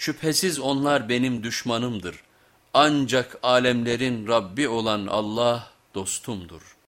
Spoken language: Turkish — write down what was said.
Şüphesiz onlar benim düşmanımdır. Ancak alemlerin Rabbi olan Allah dostumdur.''